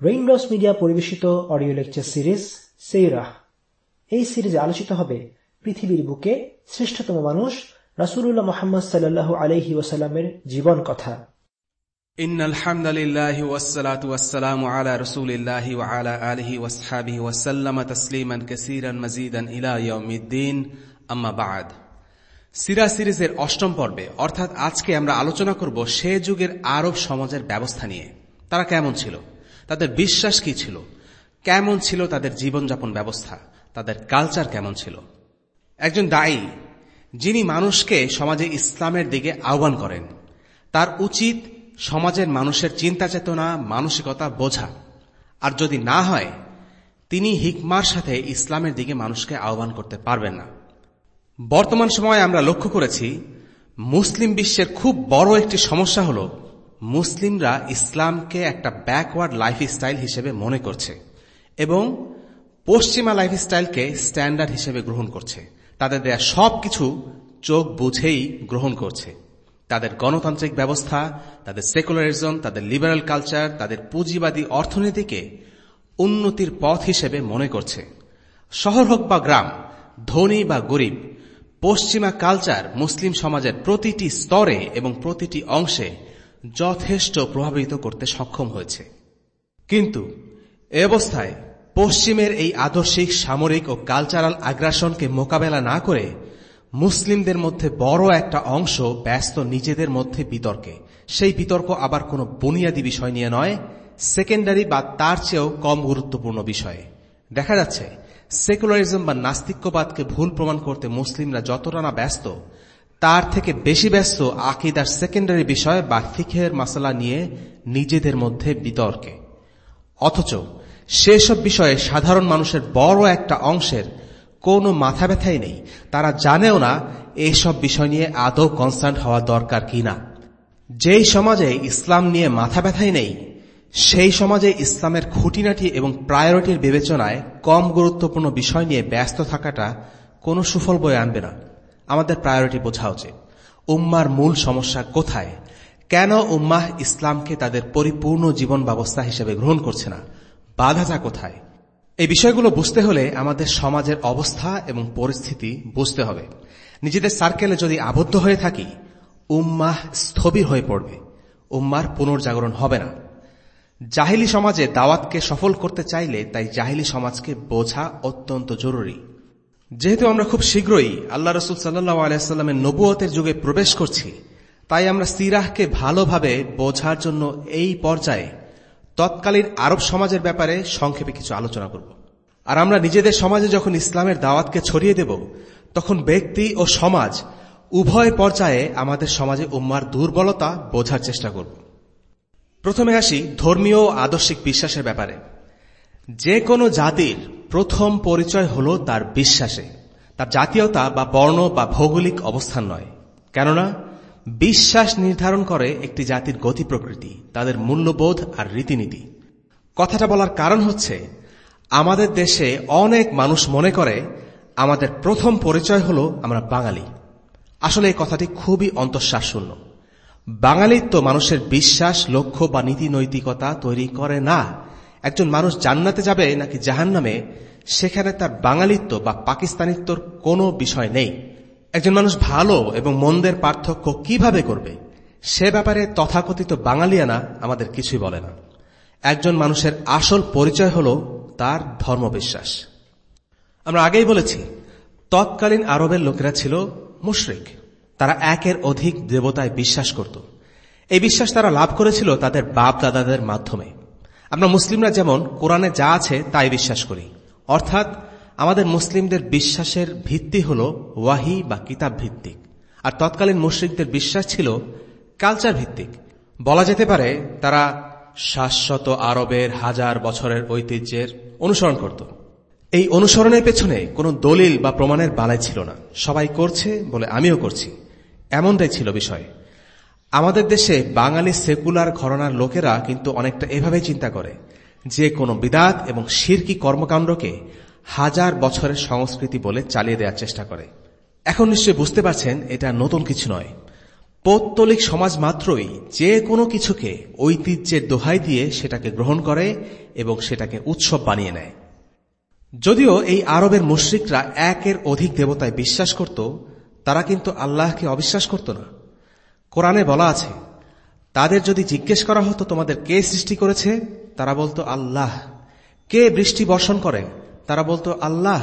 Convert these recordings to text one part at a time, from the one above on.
Raindrops media পরিবেশিত audio lecture series সেইরাহ এই সিরিজে আলোচিত হবে পৃথিবীর বুকে শ্রেষ্ঠতম মানুষ রাসূলুল্লাহ মুহাম্মদ সাল্লাল্লাহু আলাইহি ওয়াসাল্লামের জীবন কথা إن الحمد لله والصلاة والسلام على رسول الله وعلى آله واصحابه وسلم تسليما كثيرا مزيدا إلى يوم الدين أما بعد সিরা সিরিজের অষ্টম পর্বে অর্থাৎ আজকে আমরা আলোচনা করব সে যুগের আরব সমাজের ব্যবস্থা নিয়ে তারা কেমন ছিল তাদের বিশ্বাস কি ছিল? কেমন ছিল তাদের জীবনযাপন ব্যবস্থা? তাদের কালচার কেমন ছিল? একজন দায়ী, যিনি মানুষকে সমাজে ইসলামের দিকে আহ্বান করেন, তার উচিত সমাজের মানুষের চিন্তা চেতনা মানসিকতা বোঝা। আর যদি না হয়, তিনি হিকমার সাথে ইসলামের দিকে মানুষকে আহ্বান করতে পারবেন না। বর্তমান সময়ে আমরা লক্ষ্য করেছি, মুসলিম বিশ্বের খুব বড় একটি সমস্যা হল মুসলিমরা ইসলামকে একটা ব্যাকওয়ার্ড লাইফস্টাইল হিসেবে মনে করছে এবং পশ্চিমা লাইফস্টাইলকে স্ট্যান্ডার্ড হিসেবে গ্রহণ করছে। তাদের দেয়া সব কিছু চোখ বুঝেই গ্রহণ করছে। তাদের গণতান্ত্রিক ব্যবস্থা, তাদের সেকুলারিজম তাদের লিবারাল কালচার তাদের পুঁজিবাদী অর্থনীতিকে উন্নতির পথ হিসেবে মনে করছে। শহর হোক বা গ্রাম, ধনী বা গরিব, পশ্চিমা কালচার মুসলিম সমাজের প্রতিটি স্তরে এবং প্রতিটি অংশে যথেষ্ট প্রভাবিত করতে সক্ষম হয়েছে। কিন্তু এ অবস্থায় পশ্চিমের এই আদর্শিক, সামরিক ও কালচারাল আগ্রাসনকে মোকাবেলা না করে মুসলিমদের মধ্যে বড় একটা অংশ ব্যস্ত নিজেদের মধ্যে বিতর্কে। সেই বিতর্ক আবার কোনো বুনিয়াদী বিষয় নিয়ে নয়, সেকেন্ডারি বা তার চেয়েও কম গুরুত্বপূর্ণ বিষয়ে। দেখা যাচ্ছে, সেকুলারিজম বা নাস্তিক্যবাদকে ভুল প্রমাণ করতে মুসলিমরা যতটা না ব্যস্ত তার থেকে বেশি ব্যস্ত আকিদার সেকেন্ডারি বিষয় বা ফিখের মাসালা নিয়ে নিজেদের মধ্যে বিতর্কে। অথচ সেসব বিষয়ে সাধারণ মানুষের বড় একটা অংশের কোনো মাথা ব্যথাই নেই। তারা জানেও না এইসব বিষয় নিয়ে আদৌ কনসার্ন হওয়া দরকার কিনা যেই সমাজে ইসলাম নিয়ে মাথা ব্যথাই নেই, সেই সমাজে ইসলামের খুঁটিনাটি এবং প্রায়োরিটির বিবেচনায় কম গুরুত্বপূর্ণ বিষয় নিয়ে ব্যস্ত থাকাটা কোনো সুফল বয়ে আনবে না। আমাদের প্রায়োরিটি বোঝা উচিত। উম্মার মূল সমস্যা কোথায়? কেন উম্মাহ ইসলামকে তাদের পরিপূর্ণ জীবন ব্যবস্থা হিসেবে গ্রহণ করছে না? বাধাটা কোথায়? এই বিষয়গুলো বুঝতে হলে আমাদের সমাজের অবস্থা এবং পরিস্থিতি বুঝতে হবে। নিজেদের সার্কেলে যদি আবদ্ধ হয়ে থাকি, উম্মাহ স্থবির হয়ে পড়বে। উম্মার পুনর্জাগরণ হবে না। জাহিলি সমাজে দাওয়াতকে সফল করতে চাইলে তাই জাহিলি সমাজকে বোঝা অত্যন্ত জরুরি। যেহেতু আমরা খুব শীঘ্রই আল্লাহ রসুল সাল্লাহ আলাইস্লামের নবুয়তের যুগে প্রবেশ করছি, তাই আমরা সিরাহকে ভালোভাবে বোঝার জন্য এই পর্যায়ে তৎকালীন আরব সমাজের ব্যাপারে সংক্ষেপে কিছু আলোচনা করব। আর আমরা নিজেদের সমাজে যখন ইসলামের দাওয়াতকে ছড়িয়ে দেব, তখন ব্যক্তি ও সমাজ উভয় পর্যায়ে আমাদের সমাজে উম্মার দুর্বলতা বোঝার চেষ্টা করব। প্রথমে আসি ধর্মীয় ও আদর্শিক বিশ্বাসের ব্যাপারে। যে কোনো জাতির প্রথম পরিচয় হল তার বিশ্বাসে। তার জাতীয়তা বা বর্ণ বা ভৌগোলিক অবস্থান নয়। কেননা, বিশ্বাস নির্ধারণ করে একটি জাতির গতি প্রকৃতি, তাদের মূল্যবোধ আর রীতিনীতি। কথাটা বলার কারণ হচ্ছে, আমাদের দেশে অনেক মানুষ মনে করে, আমাদের প্রথম পরিচয় হল আমরা বাঙালি। আসলে এই কথাটি খুবই অন্তঃশ্বাসশূন্য বাঙালিত্ব মানুষের বিশ্বাস, লক্ষ্য বা নীতি নৈতিকতা তৈরি করে না একজন মানুষ জান্নাতে যাবে নাকি জাহান নামে সেখানে তার বাঙালিত্ব বা পাকিস্তানিত্বর কোনো বিষয় নেই। একজন মানুষ ভালো এবং মন্দের পার্থক্য কীভাবে করবে, সে ব্যাপারে তথাকথিত বাঙালিয়ানা আমাদের কিছুই বলে না। একজন মানুষের আসল পরিচয় হল তার ধর্মবিশ্বাস। আমরা আগেই বলেছি, তৎকালীন আরবের লোকেরা ছিল মুশরিক। তারা একের অধিক দেবতায় বিশ্বাস করত। এই বিশ্বাস তারা লাভ করেছিল তাদের বাপ দাদাদের মাধ্যমে। আমরা মুসলিমরা যেমন কোরআনে যা আছে তাই বিশ্বাস করি। অর্থাৎ আমাদের মুসলিমদের বিশ্বাসের ভিত্তি হল ওয়াহি বা কিতাব ভিত্তিক। আর তৎকালীন মুশ্রিকদের বিশ্বাস ছিল কালচার ভিত্তিক। বলা যেতে পারে তারা শাশ্বত আরবের হাজার বছরের ঐতিহ্যের অনুসরণ করত। এই অনুসরণের পেছনে কোনো দলিল বা প্রমাণের বালাই ছিল না। সবাই করছে বলে আমিও করছি। এমনটাই ছিল বিষয়। আমাদের দেশে বাঙালি সেকুলার ঘরনার লোকেরা কিন্তু অনেকটা এভাবে চিন্তা করে। যে কোনো বিদাত এবং শিরকি কর্মকাণ্ডকে হাজার বছরের সংস্কৃতি বলে চালিয়ে দেওয়ার চেষ্টা করে। এখন নিশ্চয়ই বুঝতে পারছেন এটা নতুন কিছু নয়। পৌত্তলিক সমাজ মাত্রই যে কোনো কিছুকে ঐতিহ্যের দোহাই দিয়ে সেটাকে গ্রহণ করে এবং সেটাকে উৎসব বানিয়ে নেয়। যদিও এই আরবের মুশ্রিকরা একের অধিক দেবতায় বিশ্বাস করত, তারা কিন্তু আল্লাহকে অবিশ্বাস করত না। কোরআনে বলা আছে তাদের যদি জিজ্ঞেস করা হতো তোমাদের কে সৃষ্টি করেছে তারা বলতো আল্লাহ। কে বৃষ্টি বর্ষণ করেন তারা বলতো আল্লাহ।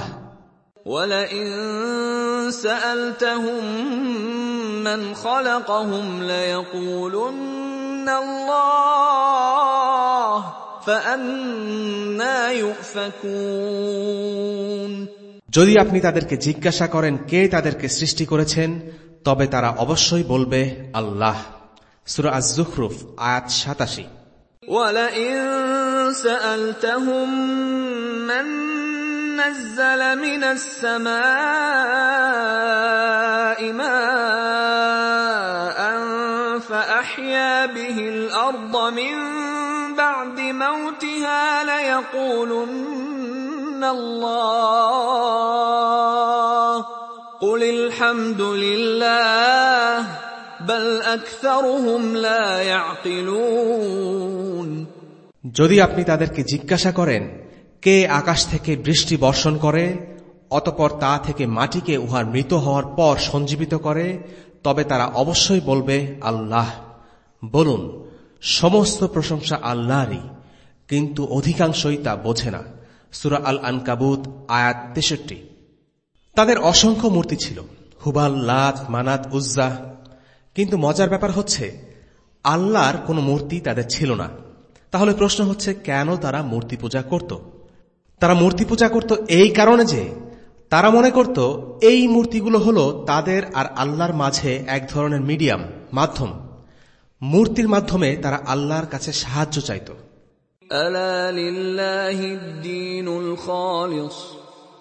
যদি আপনি তাদেরকে জিজ্ঞাসা করেন কে তাদেরকে সৃষ্টি করেছেন তবে তারা অবশ্যই বলবে আল্লাহ সুরা আজ জুখরুফ আয়াত সাতাশি ولئن سألتهم من نزل من السماء ماء فأحيا به الأرض من بعد موتها ليقولن الله قل الحمد لله بل أكثرهم لا يعقلون যদি আপনি তাদেরকে জিজ্ঞাসা করেন কে আকাশ থেকে বৃষ্টি বর্ষণ করে অতপর তা থেকে মাটিকে উহার মৃত হওয়ার পর সঞ্জীবিত করে তবে তারা অবশ্যই বলবে আল্লাহ বলুন সমস্ত প্রশংসা আল্লাহরই কিন্তু অধিকাংশই তা বোঝে না সুরা আল আনকাবুত আয়াত তেষট্টি তাদের অসংখ্য মূর্তি ছিল। হুবাল, লাত, মানাত উজ্জা কিন্তু মজার ব্যাপার হচ্ছে, আল্লাহর কোনো মূর্তি তাদের ছিল না। তাহলে প্রশ্ন হচ্ছে, কেন তারা মূর্তি পূজা করত? তারা মূর্তি পূজা করত এই কারণে যে, তারা মনে করত, এই মূর্তিগুলো হলো তাদের আর আল্লাহর মাঝে এক ধরনের মিডিয়াম, মাধ্যম। মূর্তির মাধ্যমে তারা আল্লাহর কাছে সাহায্য চাইত। আলা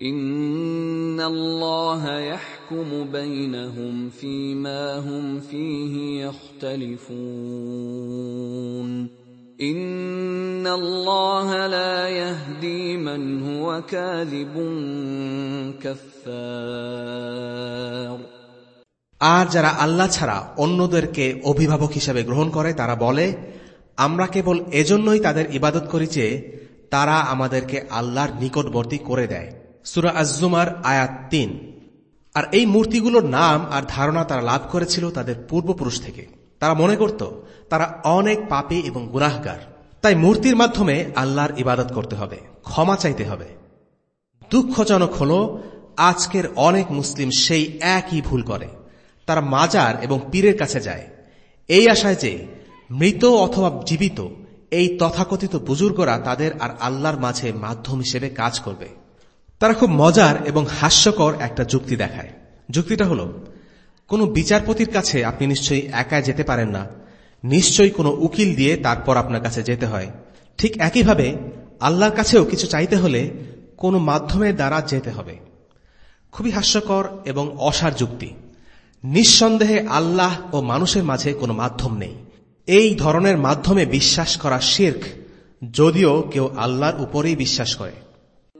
إن الله يحكم بينهم فيما هم فيه يختلفون إن الله لا يهدي من هو كاذب كفار আর যারা আল্লাহ ছাড়া অন্যদেরকে অভিভাবক হিসেবে গ্রহণ করে তারা বলে আমরা কেবল এজন্যই তাদের ইবাদত করি যে তারা আমাদেরকে আল্লাহর নিকটবর্তী করে দেয় সুরা আজুমার আয়াত তিন। আর এই মূর্তিগুলোর নাম আর ধারণা তারা লাভ করেছিল তাদের পূর্বপুরুষ থেকে। তারা মনে করত, তারা অনেক পাপী এবং গুনাহগার। তাই মূর্তির মাধ্যমে আল্লাহর ইবাদত করতে হবে, ক্ষমা চাইতে হবে। দুঃখজনক হল, আজকের অনেক মুসলিম সেই একই ভুল করে। তারা মাজার এবং পীরের কাছে যায়। এই আশায় যে, মৃত অথবা জীবিত, এই তথাকথিত বুজুর্গরা তাদের আর আল্লাহর মাঝে মাধ্যম হিসেবে কাজ করবে। তারা খুব মজার এবং হাস্যকর একটা যুক্তি দেখায়। যুক্তিটা হল, কোনো বিচারপতির কাছে আপনি নিশ্চয়ই একা যেতে পারেন না। নিশ্চয়ই কোনো উকিল দিয়ে তারপর আপনার কাছে যেতে হয়। ঠিক একইভাবে আল্লাহর কাছেও কিছু চাইতে হলে কোনো মাধ্যমের দ্বারা যেতে হবে। খুবই হাস্যকর এবং অসার যুক্তি। নিঃসন্দেহে আল্লাহ ও মানুষের মাঝে কোনো মাধ্যম নেই। এই ধরনের মাধ্যমে বিশ্বাস করা শির্ক, যদিও কেউ আল্লাহর উপরেই বিশ্বাস করে।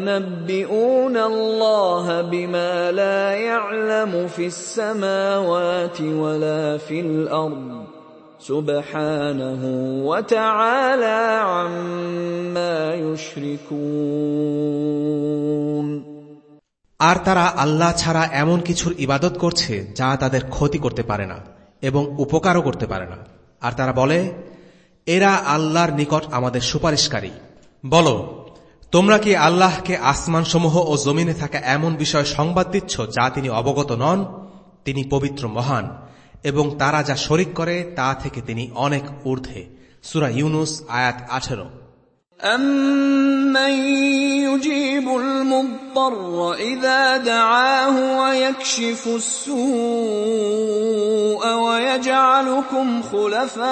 قل اتنبئون الله بما لا يعلم في السماوات ولا في الارض سبحانه وتعالى عما يشركون আর তারা আল্লাহ ছাড়া এমন কিছুর ইবাদত করছে যা তাদের ক্ষতি করতে পারে না এবং উপকারও করতে পারে না আর তারা বলে এরা আল্লাহর নিকট আমাদের সুপারিশকারী বলো তোমরা কি আল্লাহকে আসমানসমূহ ও জমিনে থাকা এমন বিষয় সংবাদ দিচ্ছ যা তিনি অবগত নন তিনি পবিত্র মহান এবং তারা যা শরিক করে তা থেকে তিনি অনেক ঊর্ধ্বে সুরা ইউনুস আয়াত আঠেরো أَمَّن يُجِيبُ الْمُضْطَرَّ إِذَا دَعَاهُ وَيَكْشِفُ السُّوءَ وَيَجْعَلُكُمْ خُلَفَاءَ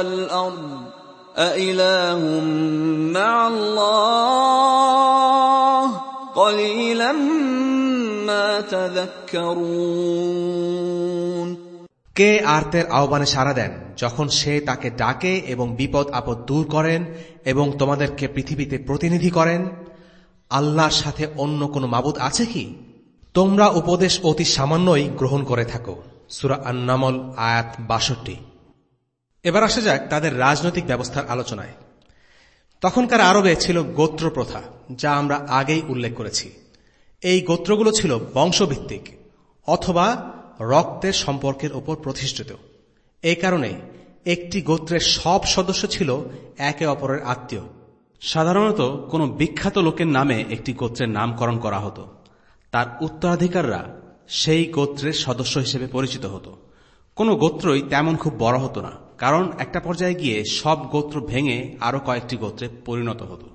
الْأَرْضِ أَإِلَٰهٌ مَّعَ اللَّهِ قَلِيلًا مَّا تَذَكَّرُونَ কে আর্তের আহ্বানে সাড়া দেন যখন সে তাকে ডাকে এবং বিপদ আপদ দূর করেন এবং তোমাদেরকে পৃথিবীতে প্রতিনিধি করেন আল্লাহর সাথে অন্য কোনো মাবুদ আছে কি তোমরা উপদেশ অতি সামান্যই গ্রহণ করে থাকো সুরা আন্নামল আয়াত বাষট্টি এবার আসা যাক তাদের রাজনৈতিক ব্যবস্থার আলোচনায়। তখনকার আরবে ছিল গোত্র প্রথা যা আমরা আগেই উল্লেখ করেছি। এই গোত্রগুলো ছিল বংশভিত্তিক অথবা রক্তের সম্পর্কের উপর প্রতিষ্ঠিত। এই কারণে একটি গোত্রের সব সদস্য ছিল একে অপরের আত্মীয়। সাধারণত কোনো বিখ্যাত লোকের নামে একটি গোত্রের নামকরণ করা হতো। তার উত্তরাধিকাররা সেই গোত্রের সদস্য হিসেবে পরিচিত হতো। কোনো গোত্রই তেমন খুব বড় হতো না। কারণ একটা পর্যায়ে গিয়ে সব গোত্র ভেঙে আরও কয়েকটি গোত্রে পরিণত হতো।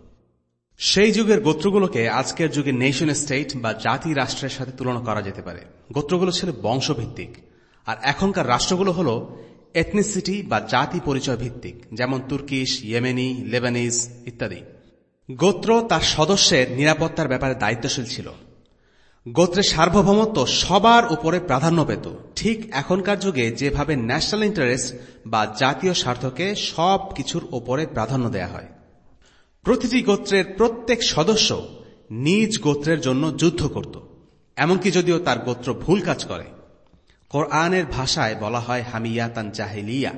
সেই যুগের গোত্রগুলোকে আজকের যুগে নেশন স্টেট বা জাতি রাষ্ট্রের সাথে তুলনা করা যেতে পারে। গোত্রগুলো ছিল বংশভিত্তিক। আর এখনকার রাষ্ট্রগুলো হল এথনিসিটি বা জাতি পরিচয় ভিত্তিক, যেমন তুর্কিশ, ইয়েমেনি, লেবানিজ ইত্যাদি। গোত্র তার সদস্যের নিরাপত্তার ব্যাপারে দায়িত্বশীল ছিল। গোত্রের সার্বভৌমত্ব সবার উপরে প্রাধান্য পেত। ঠিক এখনকার যুগে যেভাবে ন্যাশনাল ইন্টারেস্ট বা জাতীয় স্বার্থকে সব কিছুর ওপরে প্রাধান্য দেয়া হয়। প্রতিটি গোত্রের প্রত্যেক সদস্য নিজ গোত্রের জন্য যুদ্ধ করত। এমনকি যদিও তার গোত্র ভুল কাজ করে। কোরআনের ভাষায় বলা হয় হামিয়া হামিয়াতান জাহিলিয়া।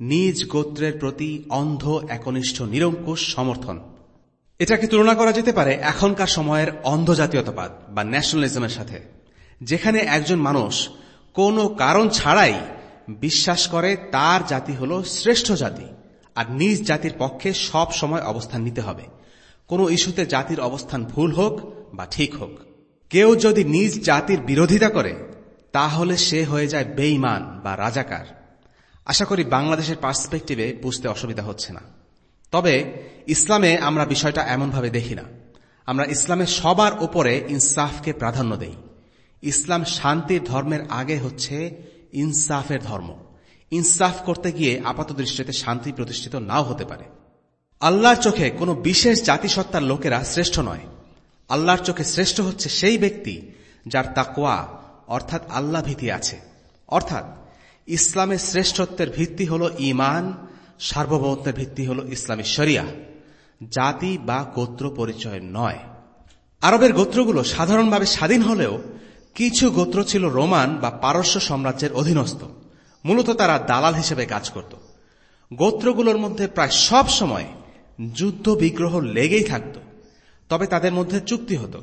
নিজ গোত্রের প্রতি অন্ধ, একনিষ্ঠ, নিরঙ্কুশ সমর্থন। এটাকে তুলনা করা যেতে পারে এখনকার সময়ের অন্ধ জাতীয়তাবাদ বা ন্যাশনালিজমের সাথে, যেখানে একজন মানুষ কোনো কারণ ছাড়াই বিশ্বাস করে তার জাতি হল শ্রেষ্ঠ জাতি আর নিজ জাতির পক্ষে সব সময় অবস্থান নিতে হবে। কোনো ইস্যুতে জাতির অবস্থান ভুল হোক বা ঠিক হোক। কেউ যদি নিজ জাতির বিরোধিতা করে, তাহলে সে হয়ে যায় বেইমান বা রাজাকার। আশা করি বাংলাদেশের পার্সপেক্টিভে বুঝতে অসুবিধা হচ্ছে না। তবে ইসলামে আমরা বিষয়টা এমনভাবে দেখি না। আমরা ইসলামের সবার উপরে ইনসাফকে প্রাধান্য দেই। ইসলাম শান্তির ধর্মের আগে হচ্ছে ইনসাফের ধর্ম। ইনসাফ করতে গিয়ে আপাত দৃষ্টিতে শান্তি প্রতিষ্ঠিত নাও হতে পারে। আল্লাহর চোখে কোনো বিশেষ জাতিসত্তার লোকেরা শ্রেষ্ঠ নয়। আল্লাহর চোখে শ্রেষ্ঠ হচ্ছে সেই ব্যক্তি যার তাকোয়া অর্থাৎ আল্লাহ ভীতি আছে। অর্থাৎ ইসলামের শ্রেষ্ঠত্বের ভিত্তি হল ইমান সার্বভৌমত্বের ভিত্তি হল ইসলামী শরিয়া। জাতি বা গোত্র পরিচয় নয়। আরবের গোত্রগুলো সাধারণভাবে স্বাধীন হলেও কিছু গোত্র ছিল রোমান বা পারস্য সাম্রাজ্যের অধীনস্থ। মূলত তারা দালাল হিসেবে কাজ করত। গোত্রগুলোর মধ্যে প্রায় সব সময় যুদ্ধ বিগ্রহ লেগেই থাকত। তবে তাদের মধ্যে চুক্তি হতো।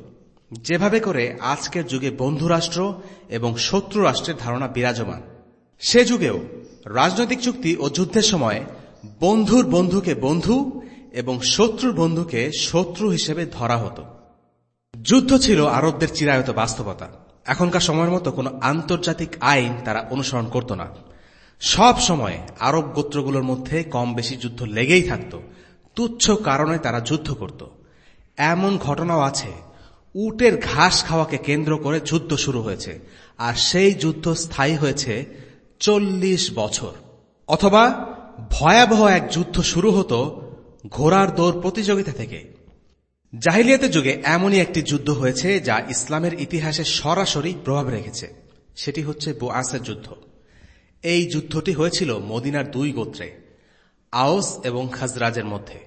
যেভাবে করে আজকের যুগে বন্ধুরাষ্ট্র এবং শত্রু রাষ্ট্রের ধারণা বিরাজমান। সে যুগেও রাজনৈতিক চুক্তি ও যুদ্ধের সময় বন্ধুর বন্ধুকে বন্ধু এবং শত্রুর বন্ধুকে শত্রু হিসেবে ধরা হতো। যুদ্ধ ছিল আরবদের চিরায়ত বাস্তবতা। এখনকার সময়ের মতো কোনো আন্তর্জাতিক আইন তারা অনুসরণ করত না। সব সময় আরব গোত্রগুলোর মধ্যে কম বেশি যুদ্ধ লেগেই থাকত। তুচ্ছ কারণে তারা যুদ্ধ করত। এমন ঘটনাও আছে। উটের ঘাস খাওয়াকে কেন্দ্র করে যুদ্ধ শুরু হয়েছে। আর সেই যুদ্ধ স্থায়ী হয়েছে চল্লিশ বছর। অথবা ভয়াবহ এক যুদ্ধ শুরু হতো ঘোড়ার দৌড় প্রতিযোগিতা থেকে। জাহিলিয়াতের যুগে এমনই একটি যুদ্ধ হয়েছে যা ইসলামের ইতিহাসে সরাসরি প্রভাব রেখেছে। সেটি হচ্ছে বোয়াসের যুদ্ধ। এই যুদ্ধটি হয়েছিল মদিনার দুই গোত্রে, আওস এবং খাজরাজের মধ্যে।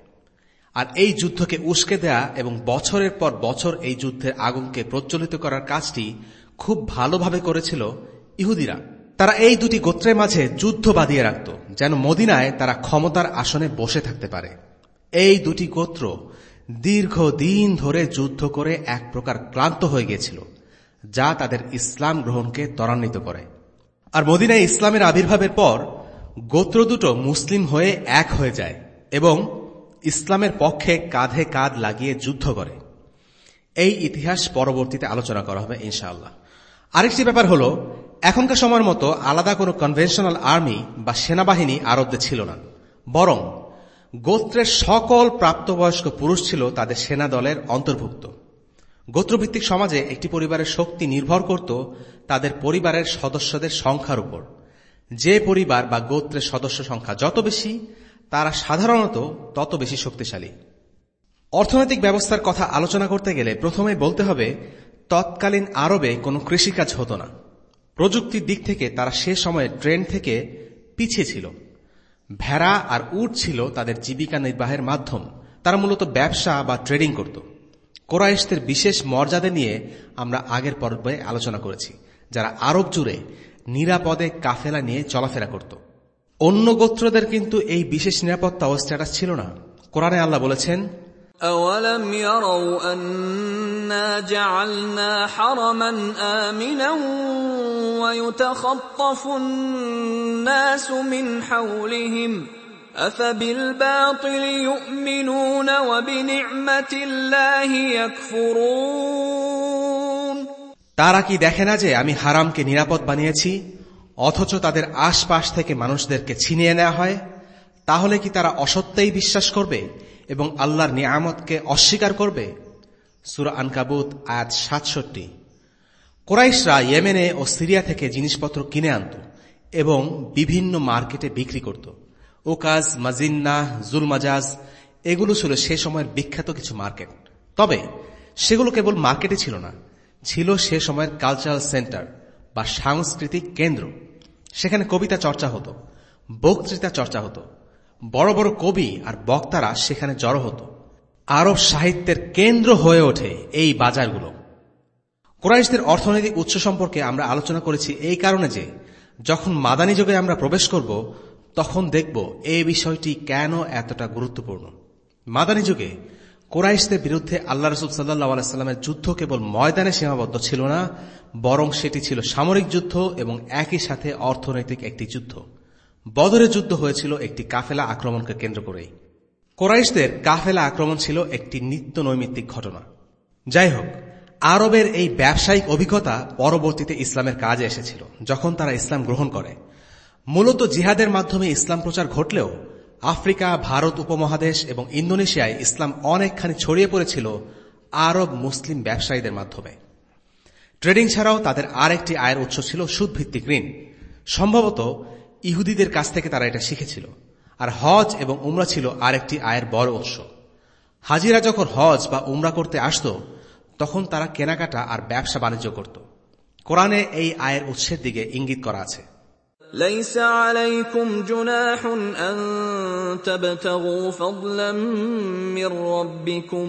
আর এই যুদ্ধকে উস্কে দেয়া এবং বছরের পর বছর এই যুদ্ধের আগুনকে প্রজ্বলিত করার কাজটি খুব ভালোভাবে করেছিল ইহুদিরা। তারা এই দুটি গোত্রের মাঝে যুদ্ধ বাঁধিয়ে রাখত, যেন মদিনায় তারা ক্ষমতার আসনে বসে থাকতে পারে। এই দুটি গোত্র দীর্ঘদিন ধরে যুদ্ধ করে এক প্রকার ক্লান্ত হয়ে গিয়েছিল, যা তাদের ইসলাম গ্রহণকে ত্বরান্বিত করে। আর মদিনায় ইসলামের আবির্ভাবের পর গোত্র দুটো মুসলিম হয়ে এক হয়ে যায় এবং ইসলামের পক্ষে কাঁধে কাঁধ লাগিয়ে যুদ্ধ করে। এই ইতিহাস পরবর্তীতে আলোচনা করা হবে, ইনশাআল্লাহ। আরেকটি ব্যাপার হল, এখনকার সময়ের মতো আলাদা কোনো কনভেনশনাল আর্মি বা সেনাবাহিনী আরবদের ছিল না, বরং গোত্রের সকল প্রাপ্তবয়স্ক পুরুষ ছিল তাদের সেনা দলের অন্তর্ভুক্ত। গোত্রভিত্তিক সমাজে একটি পরিবারের শক্তি নির্ভর করত তাদের পরিবারের সদস্যদের সংখ্যার উপর। যে পরিবার বা গোত্রের সদস্য সংখ্যা যত বেশি, তারা সাধারণত তত বেশি শক্তিশালী। অর্থনৈতিক ব্যবস্থার কথা আলোচনা করতে গেলে প্রথমে বলতে হবে, তৎকালীন আরবে কোনো কৃষিকাজ হতো না। প্রযুক্তির দিক থেকে তারা সে সময়ে ট্রেন থেকে পিছিয়ে ছিল। ভেড়া আর উট ছিল তাদের জীবিকা নির্বাহের মাধ্যম। তারা মূলত ব্যবসা বা ট্রেডিং করত। কোরাইশদের বিশেষ মর্যাদা নিয়ে আমরা আগের পর্বে আলোচনা করেছি, যারা আরব জুড়ে নিরাপদে কাফেলা নিয়ে চলাফেরা করত। অন্য গোত্রদের কিন্তু এই বিশেষ নিরাপত্তা ও স্ট্যাটাস ছিল না। কোরআনে আল্লাহ বলেছেন أولم يروا أنا جعلنا حرما آمنا ويتخطف الناس من حولهم أفبالباطل يؤمنون وبنعمة الله يكفرون তারা কি দেখে না যে আমি হারামকে নিরাপদ বানিয়েছি অথচ তাদের আশপাশ থেকে মানুষদেরকে ছিনিয়ে নেওয়া হয় তাহলে কি তারা অসত্যেই বিশ্বাস করবে এবং আল্লাহর নিয়ামতকে অস্বীকার করবে। সুরা আনকাবুত, আয়াত সাতষট্টি। কোরাইশরা ইয়েমেনে ও সিরিয়া থেকে জিনিসপত্র কিনে আনত এবং বিভিন্ন মার্কেটে বিক্রি করত। ওকাজ মাজিন্না, জুলমাজাজ, এগুলো ছিল সে সময়ের বিখ্যাত কিছু মার্কেট। তবে সেগুলো কেবল মার্কেটে ছিল না, ছিল সে সময়ের কালচারাল সেন্টার বা সাংস্কৃতিক কেন্দ্র। সেখানে কবিতা চর্চা হতো, বক্তৃতা চর্চা হতো বড় বড় কবি আর বক্তারা সেখানে জড়ো হতো। আরব সাহিত্যের কেন্দ্র হয়ে ওঠে এই বাজারগুলো। কোরাইশদের অর্থনৈতিক উৎস সম্পর্কে আমরা আলোচনা করেছি এই কারণে যে, যখন মাদানী যুগে আমরা প্রবেশ করব, তখন দেখব এই বিষয়টি কেন এতটা গুরুত্বপূর্ণ। মাদানী যুগে কোরাইশদের বিরুদ্ধে আল্লাহ রসুল সাল্লাহ আলাইস্লামের যুদ্ধ কেবল ময়দানে সীমাবদ্ধ ছিল না, বরং সেটি ছিল সামরিক যুদ্ধ এবং একই সাথে অর্থনৈতিক একটি যুদ্ধ। বদরের যুদ্ধ হয়েছিল একটি কাফেলা আক্রমণকে কেন্দ্র করেই। কোরাইশদের কাফেলা আক্রমণ ছিল একটি নিত্য নৈমিত্তিক ঘটনা। যাই হোক, আরবের এই ব্যবসায়িক অভিজ্ঞতা পরবর্তীতে ইসলামের কাজে এসেছিল, যখন তারা ইসলাম গ্রহণ করে। মূলত জিহাদের মাধ্যমে ইসলাম প্রচার ঘটলেও আফ্রিকা, ভারত উপমহাদেশ এবং ইন্দোনেশিয়ায় ইসলাম অনেকখানি ছড়িয়ে পড়েছিল আরব মুসলিম ব্যবসায়ীদের মাধ্যমে। ট্রেডিং ছাড়াও তাদের আরেকটি আয়ের উৎস ছিল সুদভিত্তিক ঋণ। সম্ভবত ইহুদিদের কাছ থেকে তারা এটা শিখেছিল আর হজ এবং উমরা ছিল আরেকটি আয়ের বড় উৎস হাজিরা যখন হজ বা উমরা করতে আসত তখন তারা কেনাকাটা আর ব্যবসা বাণিজ্য করত কোরআনে এই আয়ের উৎসের দিকে ইঙ্গিত করা আছে ليس عليكم جناح أن تبتغوا فضلا من ربكم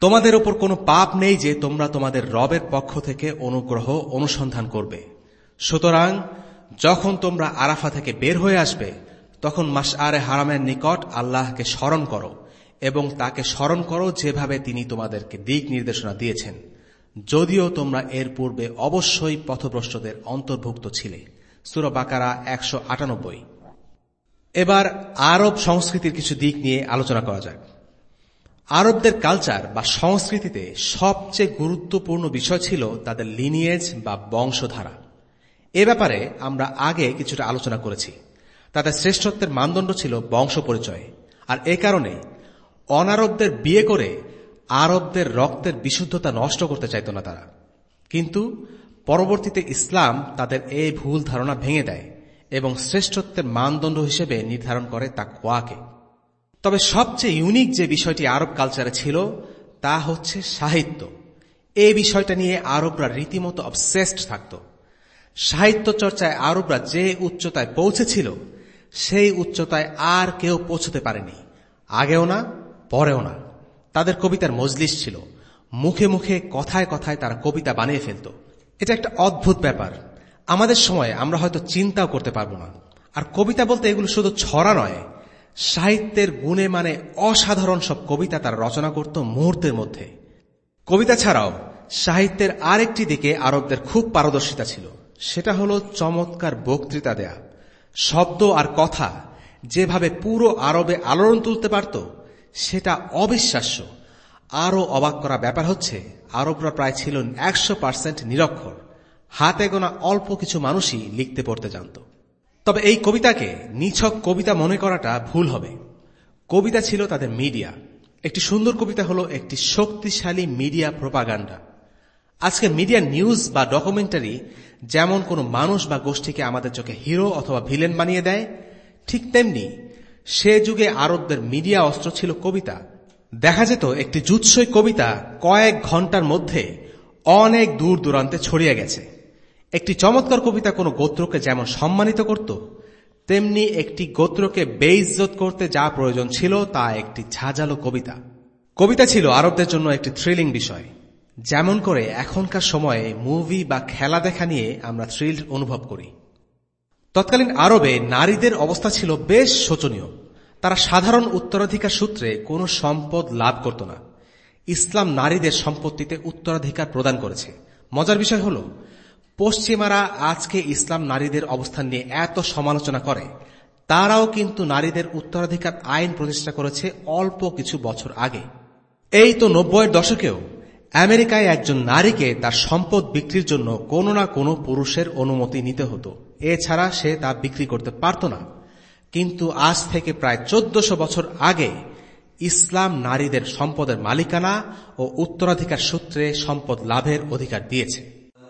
তোমাদের ওপর কোনো পাপ নেই যে তোমরা তোমাদের রবের পক্ষ থেকে অনুগ্রহ অনুসন্ধান করবে। সুতরাং, যখন তোমরা আরাফা থেকে বের হয়ে আসবে, তখন মাস আরে হারামের নিকট আল্লাহকে স্মরণ করো এবং তাকে স্মরণ করো যেভাবে তিনি তোমাদেরকে দিক নির্দেশনা দিয়েছেন। যদিও তোমরা এর পূর্বে অবশ্যই পথভ্রষ্টদের অন্তর্ভুক্ত ছিলে। সুরবাকারা একশো আটানব্বই। এবার আরব সংস্কৃতির কিছু দিক নিয়ে আলোচনা করা যাক। আরবদের কালচার বা সংস্কৃতিতে সবচেয়ে গুরুত্বপূর্ণ বিষয় ছিল তাদের লিনিয়েজ বা বংশধারা। এ ব্যাপারে আমরা আগে কিছুটা আলোচনা করেছি। তাদের শ্রেষ্ঠত্বের মানদণ্ড ছিল বংশ পরিচয়। আর এ কারণে অনারবদের বিয়ে করে আরবদের রক্তের বিশুদ্ধতা নষ্ট করতে চাইত না তারা। কিন্তু পরবর্তীতে ইসলাম তাদের এই ভুল ধারণা ভেঙে দেয় এবং শ্রেষ্ঠত্বের মানদণ্ড হিসেবে নির্ধারণ করে তা কোয়াকে তবে সবচেয়ে ইউনিক যে বিষয়টি আরব কালচারে ছিল, তা হচ্ছে সাহিত্য। এই বিষয়টা নিয়ে আরবরা রীতিমতো অবসেসড থাকত। সাহিত্য চর্চায় আরবরা যে উচ্চতায় পৌঁছেছিল, সেই উচ্চতায় আর কেউ পৌঁছতে পারেনি। আগেও না, পরেও না। তাদের কবিতার মজলিস ছিল। মুখে মুখে, কথায় কথায় তারা কবিতা বানিয়ে ফেলত। এটা একটা অদ্ভুত ব্যাপার। আমাদের সময় আমরা হয়তো চিন্তাও করতে পারব না। আর কবিতা বলতে এগুলো শুধু ছড়া নয় সাহিত্যের গুণে মানে অসাধারণ সব কবিতা তার রচনা করত মুহূর্তের মধ্যে। কবিতা ছাড়াও সাহিত্যের আরেকটি দিকে আরবদের খুব পারদর্শিতা ছিল। সেটা হলো চমৎকার বক্তৃতা দেয়া। শব্দ আর কথা যেভাবে পুরো আরবে আলোড়ন তুলতে পারত, সেটা অবিশ্বাস্য। আরও অবাক করা ব্যাপার হচ্ছে, আরবরা প্রায় ছিল একশো পার্সেন্ট নিরক্ষর। হাতে গোনা অল্প কিছু মানুষই লিখতে পড়তে জানত। তবে এই কবিতাকে নিছক কবিতা মনে করাটা ভুল হবে। কবিতা ছিল তাদের মিডিয়া। একটি সুন্দর কবিতা হলো একটি শক্তিশালী মিডিয়া প্রোপাগান্ডা। আজকে মিডিয়া নিউজ বা ডকুমেন্টারি যেমন কোনো মানুষ বা গোষ্ঠীকে আমাদের চোখে হিরো অথবা ভিলেন বানিয়ে দেয়, ঠিক তেমনি সে যুগে আরবদের মিডিয়া অস্ত্র ছিল কবিতা। দেখা যেত একটি জুৎসই কবিতা কয়েক ঘণ্টার মধ্যে অনেক দূর দূরান্তে ছড়িয়ে গেছে। একটি চমৎকার কবিতা কোনো গোত্রকে যেমন সম্মানিত করত, তেমনি একটি গোত্রকে বেইজ্জত করতে যা প্রয়োজন ছিল তা একটি ঝাঁঝালো কবিতা। কবিতা ছিল আরবদের জন্য একটি থ্রিলিং বিষয়। যেমন করে এখনকার সময়ে মুভি বা খেলা দেখা নিয়ে আমরা থ্রিল অনুভব করি। তৎকালীন আরবে নারীদের অবস্থা ছিল বেশ শোচনীয়। তারা সাধারণ উত্তরাধিকার সূত্রে কোনো সম্পদ লাভ করত না। ইসলাম নারীদের সম্পত্তিতে উত্তরাধিকার প্রদান করেছে। মজার বিষয় হল পশ্চিমারা আজকে ইসলাম নারীদের অবস্থান নিয়ে এত সমালোচনা করে। তারাও কিন্তু নারীদের উত্তরাধিকার আইন প্রতিষ্ঠা করেছে অল্প কিছু বছর আগে। এই তো নব্বইয়ের দশকেও আমেরিকায় একজন নারীকে তার সম্পদ বিক্রির জন্য কোনো না কোনো পুরুষের অনুমতি নিতে হতো। এছাড়া সে তা বিক্রি করতে পারত না। কিন্তু আজ থেকে প্রায় চোদ্দশো বছর আগে ইসলাম নারীদের সম্পদের মালিকানা ও উত্তরাধিকার সূত্রে সম্পদ লাভের অধিকার দিয়েছে।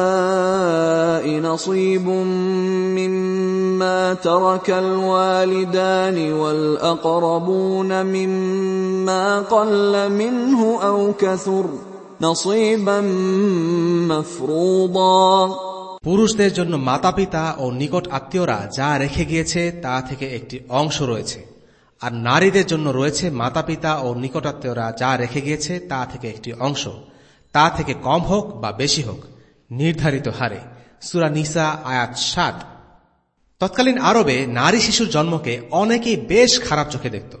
وللنساء نصيب مما ترك الوالدان والأقربون مما قل منه أو كثر نصيبا مفروضا পুরুষদের জন্য মাতা পিতা ও নিকট আত্মীয়রা যা রেখে গিয়েছে তা থেকে একটি অংশ রয়েছে আর নারীদের জন্য রয়েছে মাতা পিতা ও নিকটাত্মীয়রা যা রেখে গিয়েছে তা থেকে একটি অংশ তা থেকে কম হোক বা বেশি হোক, নির্ধারিত হারে। সুরা নিসা, আয়াত সাত। তৎকালীন আরবে নারী শিশুর জন্মকে অনেকেই বেশ খারাপ চোখে দেখত।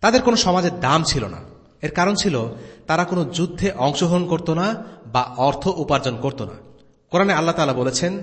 তাদের কোনো সমাজের দাম ছিল না। এর কারণ ছিল, তারা কোনো যুদ্ধে অংশগ্রহণ করত না বা অর্থ উপার্জন করত না। কোরআনে আল্লাহ তালা বলেছেন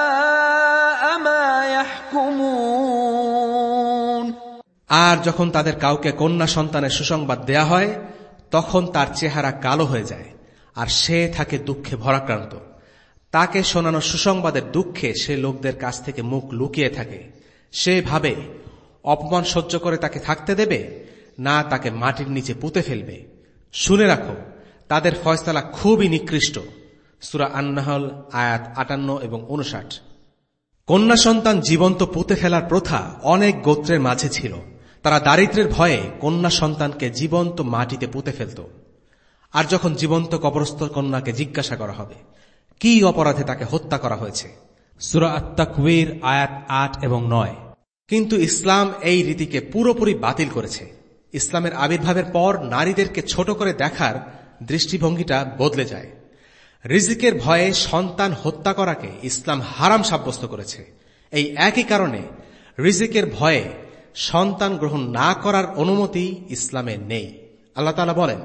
আর যখন তাদের কাউকে কন্যা সন্তানের সুসংবাদ দেয়া হয়, তখন তার চেহারা কালো হয়ে যায়, আর সে থাকে দুঃখে ভরাক্রান্ত। তাকে শোনানো সুসংবাদের দুঃখে সে লোকদের কাছ থেকে মুখ লুকিয়ে থাকে। সে ভাবে, অপমান সহ্য করে তাকে থাকতে দেবে, না তাকে মাটির নিচে পুঁতে ফেলবে। শুনে রাখো, তাদের ফয়সালা খুবই নিকৃষ্ট। সুরা আন্নাহল, আয়াত আটান্ন এবং উনষাট কন্যা সন্তান জীবন্ত পুঁতে ফেলার প্রথা অনেক গোত্রের মাঝে ছিল। তারা দারিদ্রের ভয়ে কন্যা সন্তানকে জীবন্ত মাটিতে পুঁতে ফেলত। আর যখন জীবন্ত কবরস্থ কন্যাকে জিজ্ঞাসা করা হবে কি অপরাধে তাকে হত্যা করা হয়েছে? সুরা আত্মাকুয়ের আয়াত আট এবং নয়। কিন্তু ইসলাম এই রীতিকে পুরোপুরি বাতিল করেছে। ইসলামের আবির্ভাবের পর নারীদেরকে ছোট করে দেখার দৃষ্টিভঙ্গিটা বদলে যায়। রিজিকের ভয়ে সন্তান হত্যা করাকে ইসলাম হারাম সাব্যস্ত করেছে। এই একই কারণে রিজিকের ভয়ে সন্তান গ্রহণ না করার অনুমতি ইসলামে নেই আল্লাহ তালা বলেন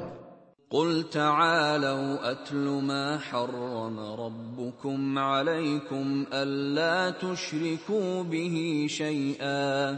قل تعالوا أتل ما حرم ربكم عليكم ألا تشركوا به شيئا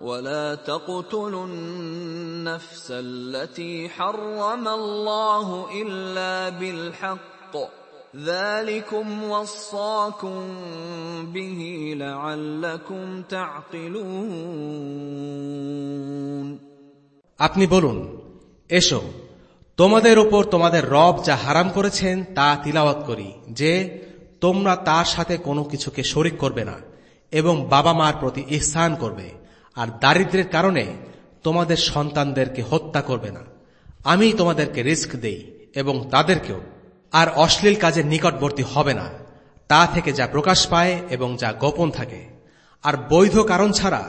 ولا تقتلوا النفس التي حرم الله الا بالحق ذلكم وصاكم به لعلكم تعقلون আপনি বলুন এসো তোমাদের উপর তোমাদের রব যা হারাম করেছেন তা তিলাওয়াত করি যে তোমরা তার সাথে কোনো কিছুকে শরিক করবে না এবং বাবা মার প্রতি ইহসান করবে আর দারিদ্রের কারণে তোমাদের সন্তানদেরকে হত্যা করবে না। আমি তোমাদেরকে রিস্ক দেই এবং তাদেরকেও। আর অশ্লীল কাজের নিকটবর্তী হবে না। তা থেকে যা প্রকাশ পায় এবং যা গোপন থাকে। আর বৈধ কারণ ছাড়া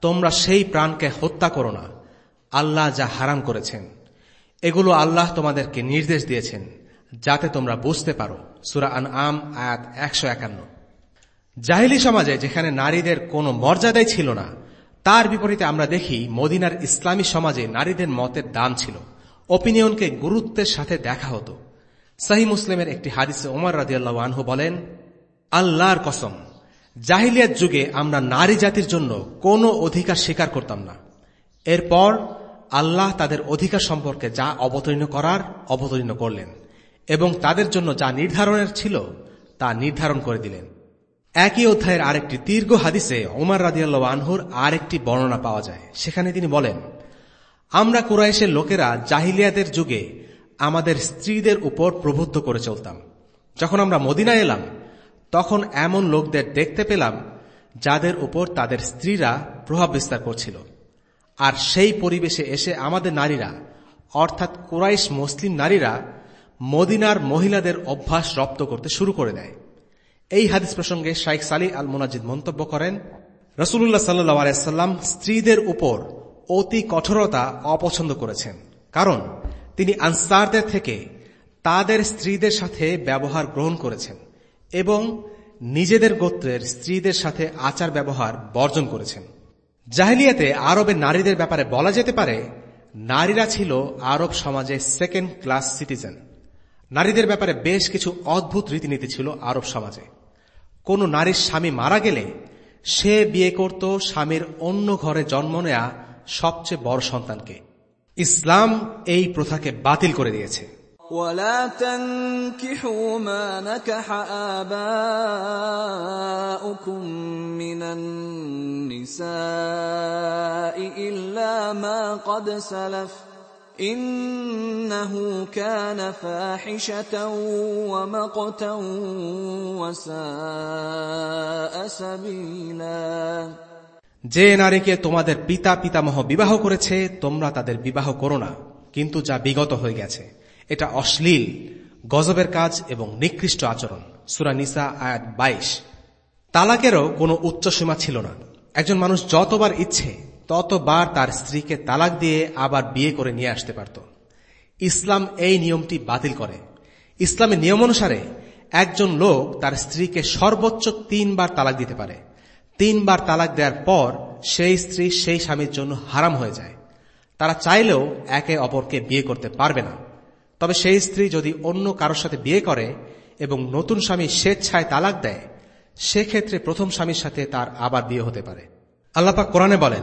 তোমরা সেই প্রাণকে হত্যা করো না। আল্লাহ যা হারাম করেছেন, এগুলো আল্লাহ তোমাদেরকে নির্দেশ দিয়েছেন, যাতে তোমরা বুঝতে পারো। সুরা আন আম আয়াত একশো একান্ন। জাহিলি সমাজে যেখানে নারীদের কোনো মর্যাদাই ছিল না তার বিপরীতে আমরা দেখি, মদিনার ইসলামী সমাজে নারীদের মতের দাম ছিল। অপিনিয়নকে গুরুত্বের সাথে দেখা হতো। সাহি মুসলিমের একটি হাদিসে ওমর রাজিয়াল্লাহ আনহু বলেন, আল্লাহর কসম জাহিলিয়ার যুগে আমরা নারী জাতির জন্য কোনো অধিকার স্বীকার করতাম না। এরপর আল্লাহ তাদের অধিকার সম্পর্কে যা অবতীর্ণ করার অবতীর্ণ করলেন এবং তাদের জন্য যা নির্ধারণের ছিল তা নির্ধারণ করে দিলেন। একই অধ্যায়ের আরেকটি দীর্ঘ হাদিসে ওমার রাদিয়াল্লাহ আনহুর আরেকটি বর্ণনা পাওয়া যায়। সেখানে তিনি বলেন, আমরা কুরাইশের লোকেরা জাহিলিয়াদের যুগে আমাদের স্ত্রীদের উপর প্রভুত্ব করে চলতাম। যখন আমরা মদিনা এলাম, তখন এমন লোকদের দেখতে পেলাম যাদের উপর তাদের স্ত্রীরা প্রভাব বিস্তার করছিল। আর সেই পরিবেশে এসে আমাদের নারীরা, অর্থাৎ কুরাইশ মুসলিম নারীরা, মদিনার মহিলাদের অভ্যাস রপ্ত করতে শুরু করে দেয়। এই হাদিস প্রসঙ্গে শাইখ সালি আল মোনাজিদ মন্তব্য করেন রসুল্লাহ সাল্লাম স্ত্রীদের উপর অতি কঠোরতা অপছন্দ করেছেন। কারণ, তিনি আনসারদের থেকে তাদের স্ত্রীদের সাথে ব্যবহার গ্রহণ করেছেন এবং নিজেদের গোত্রের স্ত্রীদের সাথে আচার ব্যবহার বর্জন করেছেন। জাহিলিয়াতে আরবের নারীদের ব্যাপারে বলা যেতে পারে, নারীরা ছিল আরব সমাজে সেকেন্ড ক্লাস সিটিজেন নারীদের ব্যাপারে বেশ কিছু অদ্ভুত রীতিনীতি ছিল আরব সমাজে। কোন নারীর স্বামী মারা গেলে সে বিয়ে করত স্বামীর অন্য ঘরে জন্ম নেয়া সবচেয়ে বড় সন্তানকে ইসলাম এই প্রথাকে বাতিল করে দিয়েছে ولا تنكحوا ما نكح آباؤكم من النساء إلا ما قد سلف إنه كان فاحشة ومقتا وساء سبيلا যে নারীকে তোমাদের পিতা পিতামহ বিবাহ করেছে তোমরা তাদের বিবাহ করো না কিন্তু যা বিগত হয়ে গেছে এটা অশ্লীল গজবের কাজ এবং নিকৃষ্ট আচরণ সুরা নিসা আয়াত বাইশ তালাকেরও কোনো উচ্চ সীমা ছিল না একজন মানুষ যতবার ইচ্ছে ততবার তার স্ত্রীকে তালাক দিয়ে আবার বিয়ে করে নিয়ে আসতে পারত। ইসলাম এই নিয়মটি বাতিল করে। ইসলামের নিয়ম অনুসারে একজন লোক তার স্ত্রীকে সর্বোচ্চ তিনবার তালাক দিতে পারে। তিনবার তালাক দেওয়ার পর সেই স্ত্রী সেই স্বামীর জন্য হারাম হয়ে যায়। তারা চাইলেও একে অপরকে বিয়ে করতে পারবে না। তবে সেই স্ত্রী যদি অন্য কারোর সাথে বিয়ে করে এবং নতুন স্বামী স্বেচ্ছায় তালাক দেয়, সেক্ষেত্রে প্রথম স্বামীর সাথে তার আবার বিয়ে হতে পারে। আল্লাপাক কোরআনে বলেন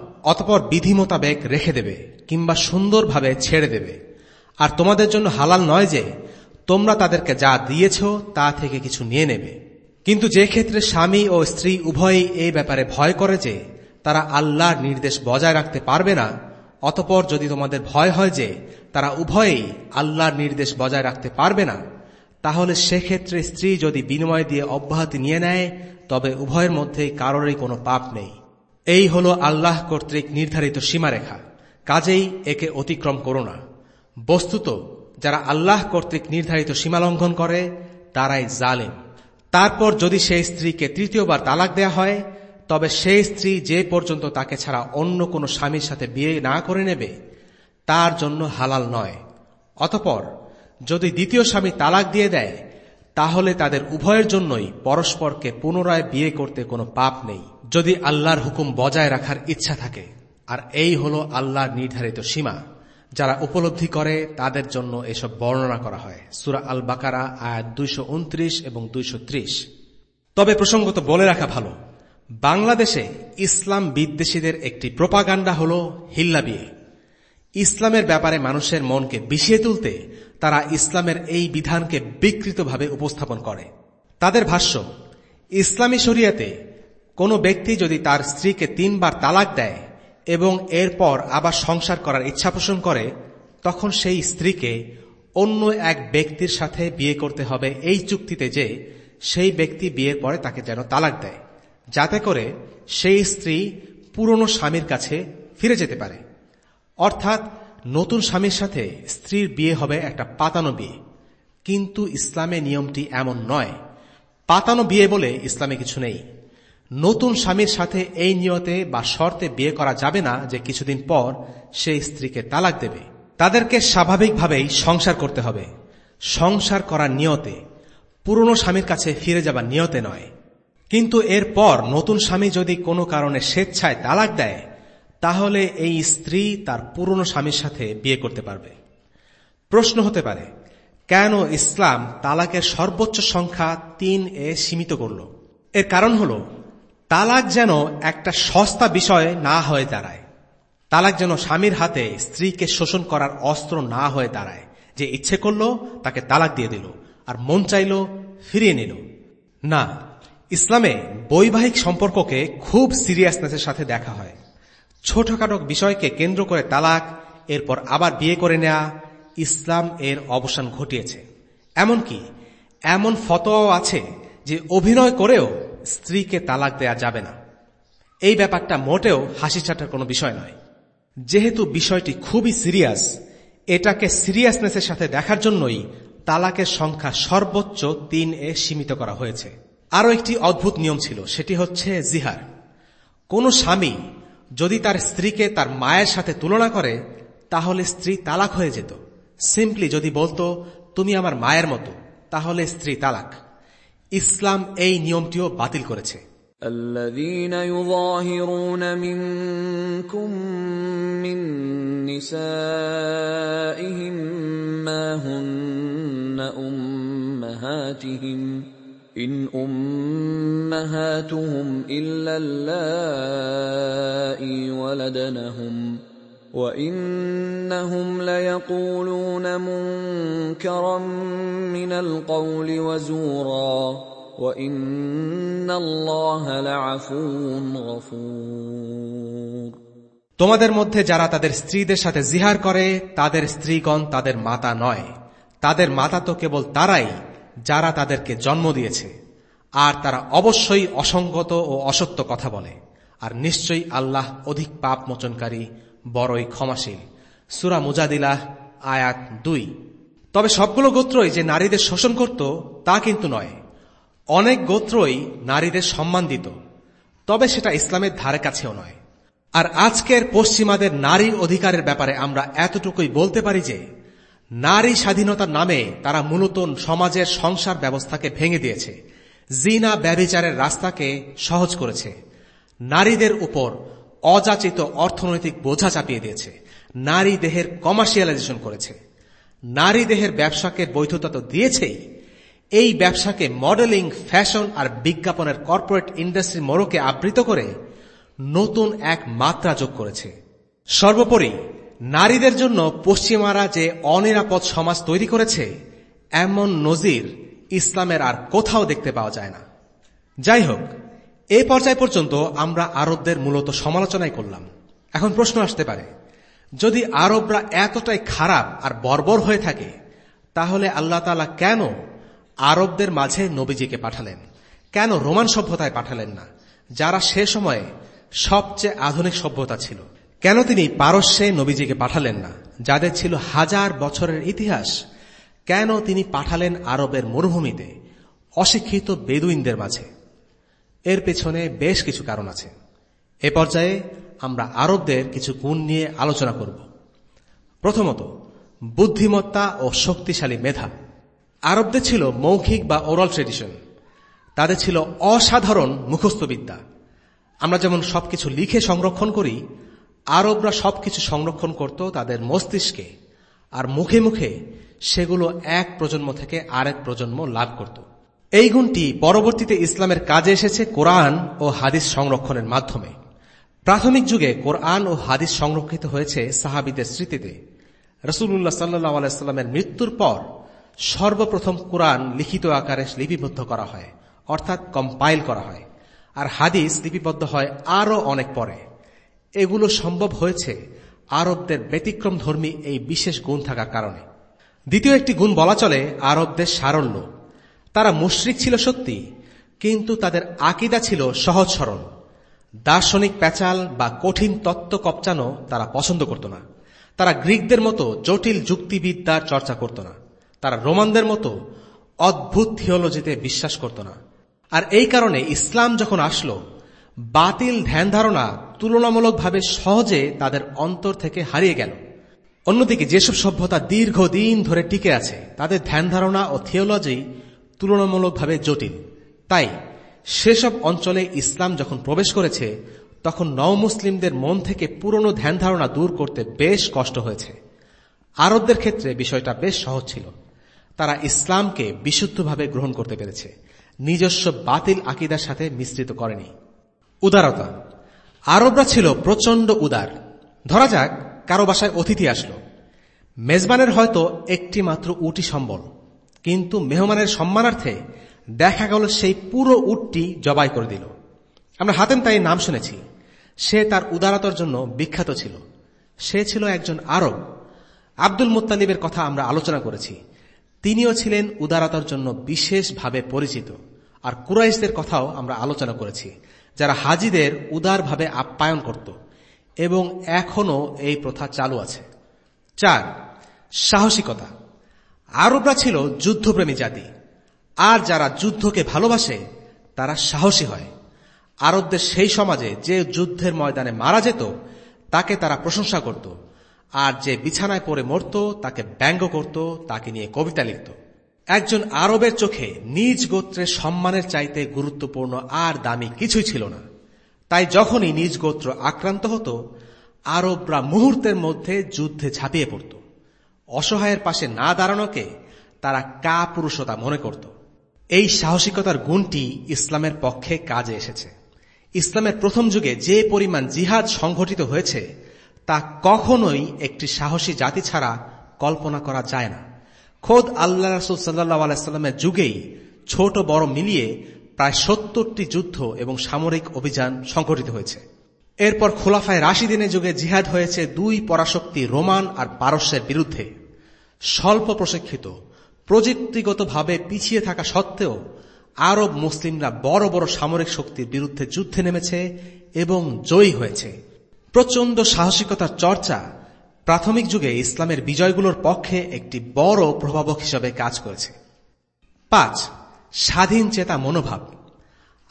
অতপর বিধি মোতাবেক রেখে দেবে কিংবা সুন্দরভাবে ছেড়ে দেবে। আর তোমাদের জন্য হালাল নয় যে, তোমরা তাদেরকে যা দিয়েছ তা থেকে কিছু নিয়ে নেবে। কিন্তু যে ক্ষেত্রে স্বামী ও স্ত্রী উভয়ই এই ব্যাপারে ভয় করে যে, তারা আল্লাহর নির্দেশ বজায় রাখতে পারবে না, অতপর যদি তোমাদের ভয় হয় যে, তারা উভয়েই আল্লাহর নির্দেশ বজায় রাখতে পারবে না, তাহলে সেক্ষেত্রে স্ত্রী যদি বিনিময় দিয়ে অব্যাহতি নিয়ে নেয়, তবে উভয়ের মধ্যেই কারোরই কোনো পাপ নেই। এই হল আল্লাহ কর্তৃক নির্ধারিত সীমারেখা। কাজেই একে অতিক্রম করো না। বস্তুত, যারা আল্লাহ কর্তৃক নির্ধারিত সীমা লঙ্ঘন করে, তারাই জালেম। তারপর যদি সেই স্ত্রীকে তৃতীয়বার তালাক দেয়া হয়, তবে সেই স্ত্রী যে পর্যন্ত তাকে ছাড়া অন্য কোনো স্বামীর সাথে বিয়ে না করে নেবে, তার জন্য হালাল নয়। অতপর, যদি দ্বিতীয় স্বামী তালাক দিয়ে দেয়, তাহলে তাদের উভয়ের জন্যই পরস্পরকে পুনরায় বিয়ে করতে কোনো পাপ নেই। যদি আল্লাহর হুকুম বজায় রাখার ইচ্ছা থাকে, আর এই হল আল্লাহর নির্ধারিত সীমা, যারা উপলব্ধি করে তাদের জন্য এসব বর্ণনা করা হয়। সুরা আল বাকারা আয়াত দুইশো উনত্রিশ এবং দুইশো ত্রিশ। তবে প্রসঙ্গত বলে রাখা ভালো, বাংলাদেশে ইসলাম বিদ্বেষীদের একটি প্রপাগান্ডা হল হিল্লা বিয়ে। ইসলামের ব্যাপারে মানুষের মনকে বিষিয়ে তুলতে তারা ইসলামের এই বিধানকে বিকৃতভাবে উপস্থাপন করে। তাদের ভাষ্য, ইসলামী শরিয়াতে কোনো ব্যক্তি যদি তার স্ত্রীকে তিনবার তালাক দেয় এবং এরপর আবার সংসার করার ইচ্ছা পোষণ করে, তখন সেই স্ত্রীকে অন্য এক ব্যক্তির সাথে বিয়ে করতে হবে এই চুক্তিতে যে সেই ব্যক্তি বিয়ের পরে তাকে যেন তালাক দেয়, যাতে করে সেই স্ত্রী পুরনো স্বামীর কাছে ফিরে যেতে পারে। অর্থাৎ নতুন স্বামীর সাথে স্ত্রীর বিয়ে হবে একটা পাতানো বিয়ে। কিন্তু ইসলামে নিয়মটি এমন নয়। পাতানো বিয়ে বলে ইসলামে কিছু নেই। নতুন স্বামীর সাথে এই নিয়তে বা শর্তে বিয়ে করা যাবে না যে কিছুদিন পর সেই স্ত্রীকে তালাক দেবে। তাদেরকে স্বাভাবিকভাবেই সংসার করতে হবে। সংসার করার নিয়তে, পুরনো স্বামীর কাছে ফিরে যাবার নিয়তে নয়। কিন্তু এরপর নতুন স্বামী যদি কোনো কারণে স্বেচ্ছায় তালাক দেয়, তাহলে এই স্ত্রী তার পুরনো স্বামীর সাথে বিয়ে করতে পারবে। প্রশ্ন হতে পারে, কেন ইসলাম তালাকের সর্বোচ্চ সংখ্যা তিন এ সীমিত করল? এর কারণ হল তালাক যেন একটা সস্তা বিষয় না হয়ে দাঁড়ায়। তালাক যেন স্বামীর হাতে স্ত্রীকে শোষণ করার অস্ত্র না হয়ে দাঁড়ায়। যে ইচ্ছে করল, তাকে তালাক দিয়ে দিল, আর মন চাইল, ফিরিয়ে নিল। না, ইসলামে বৈবাহিক সম্পর্ককে খুব সিরিয়াসনেসের সাথে দেখা হয়। ছোটখাটো বিষয়কে কেন্দ্র করে তালাক, এরপর আবার বিয়ে করে নেয়া, ইসলাম এর অবসান ঘটিয়েছে। এমনকি, এমন ফতোয়াও আছে যে অভিনয় করেও স্ত্রীকে তালাক দেয়া যাবে না। এই ব্যাপারটা মোটেও হাসি ছাটার কোনো বিষয় নয়। যেহেতু বিষয়টি খুবই সিরিয়াস, এটাকে সিরিয়াসনেসের সাথে দেখার জন্যই তালাকের সংখ্যা সর্বোচ্চ তিন এ সীমিত করা হয়েছে। আরও একটি অদ্ভুত নিয়ম ছিল, সেটি হচ্ছে জিহার। কোন স্বামী যদি তার স্ত্রীকে তার মায়ের সাথে তুলনা করে, তাহলে স্ত্রী তালাক হয়ে যেত। সিম্পলি যদি বলতো, তুমি আমার মায়ের মতো তাহলে স্ত্রী তালাক। ইসলাম এই নিয়মটিও বাতিল করেছে الذين يظاهرون منكم من نسائهم ما هن أمهاتهم إن أمهاتهم إلا اللائي ولدنهم وإنهم ليقولون منكرا من القول وزورا وإن الله لعفو غفور তোমাদের মধ্যে যারা তাদের স্ত্রীদের সাথে জিহার করে তাদের স্ত্রীগণ তাদের মাতা নয় তাদের মাতা তো কেবল তারাই যারা তাদেরকে জন্ম দিয়েছে আর তারা অবশ্যই অসঙ্গত ও অসত্য কথা বলে আর নিশ্চয়ই আল্লাহ অধিক পাপ মোচনকারী বড়ই ক্ষমাশীল। সুরা মুজাদিলা আয়াত দুই। তবে সবগুলো গোত্রই যে নারীদের শোষণ করত, তা কিন্তু নয়। অনেক গোত্রই নারীদের সম্মান দিত। তবে সেটা ইসলামের ধারে কাছেও নয়। আর আজকের পশ্চিমাদের নারী অধিকারের ব্যাপারে আমরা এতটুকুই বলতে পারি যে, নারী স্বাধীনতার নামে তারা মূলত সমাজের সংসার ব্যবস্থাকে ভেঙে দিয়েছে। জিনা ব্যবিচারের রাস্তাকে সহজ করেছে। নারীদের উপর অযাচিত অর্থনৈতিক বোঝা চাপিয়ে দিয়েছে। নারী দেহের কমার্শিয়ালাইজেশন করেছে। নারী দেহের ব্যবসাকে বৈধতা তো দিয়েছেই। এই ব্যবসাকে মডেলিং ফ্যাশন আর বিজ্ঞাপনের কর্পোরেট ইন্ডাস্ট্রি মোড়কে আবৃত করে নতুন এক মাত্রা যোগ করেছে। সর্বোপরি, নারীদের জন্য পশ্চিমারা যে অনিরাপদ সমাজ তৈরি করেছে, এমন নজির ইসলামের আর কোথাও দেখতে পাওয়া যায় না। যাই হোক এ পর্যায় পর্যন্ত আমরা আরবদের মূলত সমালোচনাই করলাম। এখন প্রশ্ন আসতে পারে, যদি আরবরা এতটাই খারাপ আর বর্বর হয়ে থাকে, তাহলে আল্লাহ তালা কেন আরবদের মাঝে নবীজিকে পাঠালেন? কেন রোমান সভ্যতায় পাঠালেন না, যারা সে সময়ে সবচেয়ে আধুনিক সভ্যতা ছিল? কেন তিনি পারস্যে নবীজিকে পাঠালেন না, যাদের ছিল হাজার বছরের ইতিহাস? কেন তিনি পাঠালেন আরবের মরুভূমিতে অশিক্ষিত বেদুইনদের মাঝে? এর পেছনে বেশ কিছু কারণ আছে। এ পর্যায়ে আমরা আরবদের কিছু গুণ নিয়ে আলোচনা করব। প্রথমত, বুদ্ধিমত্তা ও শক্তিশালী মেধা। আরবদের ছিল মৌখিক বা ওরাল ট্রেডিশন। তাদের ছিল অসাধারণ মুখস্থবিদ্যা। আমরা যেমন সবকিছু লিখে সংরক্ষণ করি, আরবরা সবকিছু সংরক্ষণ করত তাদের মস্তিষ্কে, আর মুখে মুখে সেগুলো এক প্রজন্ম থেকে আরেক প্রজন্ম লাভ করত। এই গুণটি পরবর্তীতে ইসলামের কাজে এসেছে কোরআন ও হাদিস সংরক্ষণের মাধ্যমে। প্রাথমিক যুগে কোরআন ও হাদিস সংরক্ষিত হয়েছে সাহাবিদের স্মৃতিতে। রসুল্লাহ সাল্লাহ আলাইস্লামের মৃত্যুর পর সর্বপ্রথম কোরআন লিখিত আকারে লিপিবদ্ধ করা হয়, অর্থাৎ কম্পাইল করা হয়। আর হাদিস লিপিবদ্ধ হয় আরও অনেক পরে। এগুলো সম্ভব হয়েছে আরবদের ব্যতিক্রম ধর্মী এই বিশেষ গুণ থাকার কারণে। দ্বিতীয় একটি গুণ বলা চলে আরবদের সারল্য। তারা মুশ্রিক ছিল সত্যি, কিন্তু তাদের আকিদা ছিল সহজ সরল। দার্শনিক প্যাচাল বা কঠিন তত্ত্ব কপচানো তারা পছন্দ করত না। তারা গ্রিকদের মতো জটিল যুক্তিবিদ্যার চর্চা করত না। তারা রোমানদের মতো অদ্ভুত থিওলজিতে বিশ্বাস করত না। আর এই কারণে ইসলাম যখন আসলো, বাতিল ধ্যান ধারণা তুলনামূলকভাবে সহজে তাদের অন্তর থেকে হারিয়ে গেল। অন্যদিকে যেসব সভ্যতা দীর্ঘদিন ধরে টিকে আছে, তাদের ধ্যান ধারণা ও থিওলজি তুলনামূলকভাবে জটিল। তাই, সেসব অঞ্চলে ইসলাম যখন প্রবেশ করেছে, তখন নও মুসলিমদের মন থেকে পুরনো ধ্যান ধারণা দূর করতে বেশ কষ্ট হয়েছে। আরবদের ক্ষেত্রে বিষয়টা বেশ সহজ ছিল। তারা ইসলামকে বিশুদ্ধভাবে গ্রহণ করতে পেরেছে। নিজস্ব বাতিল আকিদার সাথে মিশ্রিত করেনি। উদারতা। আরবরা ছিল প্রচণ্ড উদার। ধরা যাক, কারও বাসায় অতিথি আসলো। মেজবানের হয়তো একটি মাত্র উটি সম্বল। কিন্তু মেহমানের সম্মানার্থে দেখা গেল সেই পুরো উটটি জবাই করে দিল। আমরা হাতেম তাই নাম শুনেছি। সে তার উদারতার জন্য বিখ্যাত ছিল। সে ছিল একজন আরব। আব্দুল মুতালিবের কথা আমরা আলোচনা করেছি। তিনিও ছিলেন উদারতার জন্য বিশেষভাবে পরিচিত। আর কুরাইশদের কথাও আমরা আলোচনা করেছি, যারা হাজিদের উদারভাবে আপ্যায়ন করত এবং এখনও এই প্রথা চালু আছে। চার, সাহসিকতা। আরবরা ছিল যুদ্ধপ্রেমী জাতি। আর যারা যুদ্ধকে ভালোবাসে, তারা সাহসী হয়। আরবদের সেই সমাজে যে যুদ্ধের ময়দানে মারা যেত, তাকে তারা প্রশংসা করত। আর যে বিছানায় পড়ে মরত, তাকে ব্যঙ্গ করত, তাকে নিয়ে কবিতা লিখত। একজন আরবের চোখে নিজ গোত্রের সম্মানের চাইতে গুরুত্বপূর্ণ আর দামি কিছুই ছিল না। তাই যখনই নিজ গোত্র আক্রান্ত হতো, আরবরা মুহূর্তের মধ্যে যুদ্ধে ঝাঁপিয়ে পড়ত। অসহায়ের পাশে না দাঁড়ানোকে তারা কা পুরুষতা মনে করত। এই সাহসিকতার গুণটি ইসলামের পক্ষে কাজে এসেছে। ইসলামের প্রথম যুগে যে পরিমাণ জিহাদ সংঘটিত হয়েছে, তা কখনোই একটি সাহসী জাতি ছাড়া কল্পনা করা যায় না। খোদ আল্লাহ রসুল সাল্লাহ আলাইস্লামের যুগেই ছোট বড় মিলিয়ে প্রায় সত্তরটি যুদ্ধ এবং সামরিক অভিযান সংঘটিত হয়েছে। এরপর খোলাফায় রাশিদিনের যুগে জিহাদ হয়েছে দুই পরাশক্তি রোমান আর পারস্যের বিরুদ্ধে। স্বল্প প্রশিক্ষিত, প্রযুক্তিগতভাবে পিছিয়ে থাকা সত্ত্বেও আরব মুসলিমরা বড় বড় সামরিক শক্তির বিরুদ্ধে যুদ্ধে নেমেছে এবং জয়ী হয়েছে। প্রচণ্ড সাহসিকতার চর্চা প্রাথমিক যুগে ইসলামের বিজয়গুলোর পক্ষে একটি বড় প্রভাবক হিসাবে কাজ করেছে। পাঁচ, স্বাধীন চেতা মনোভাব।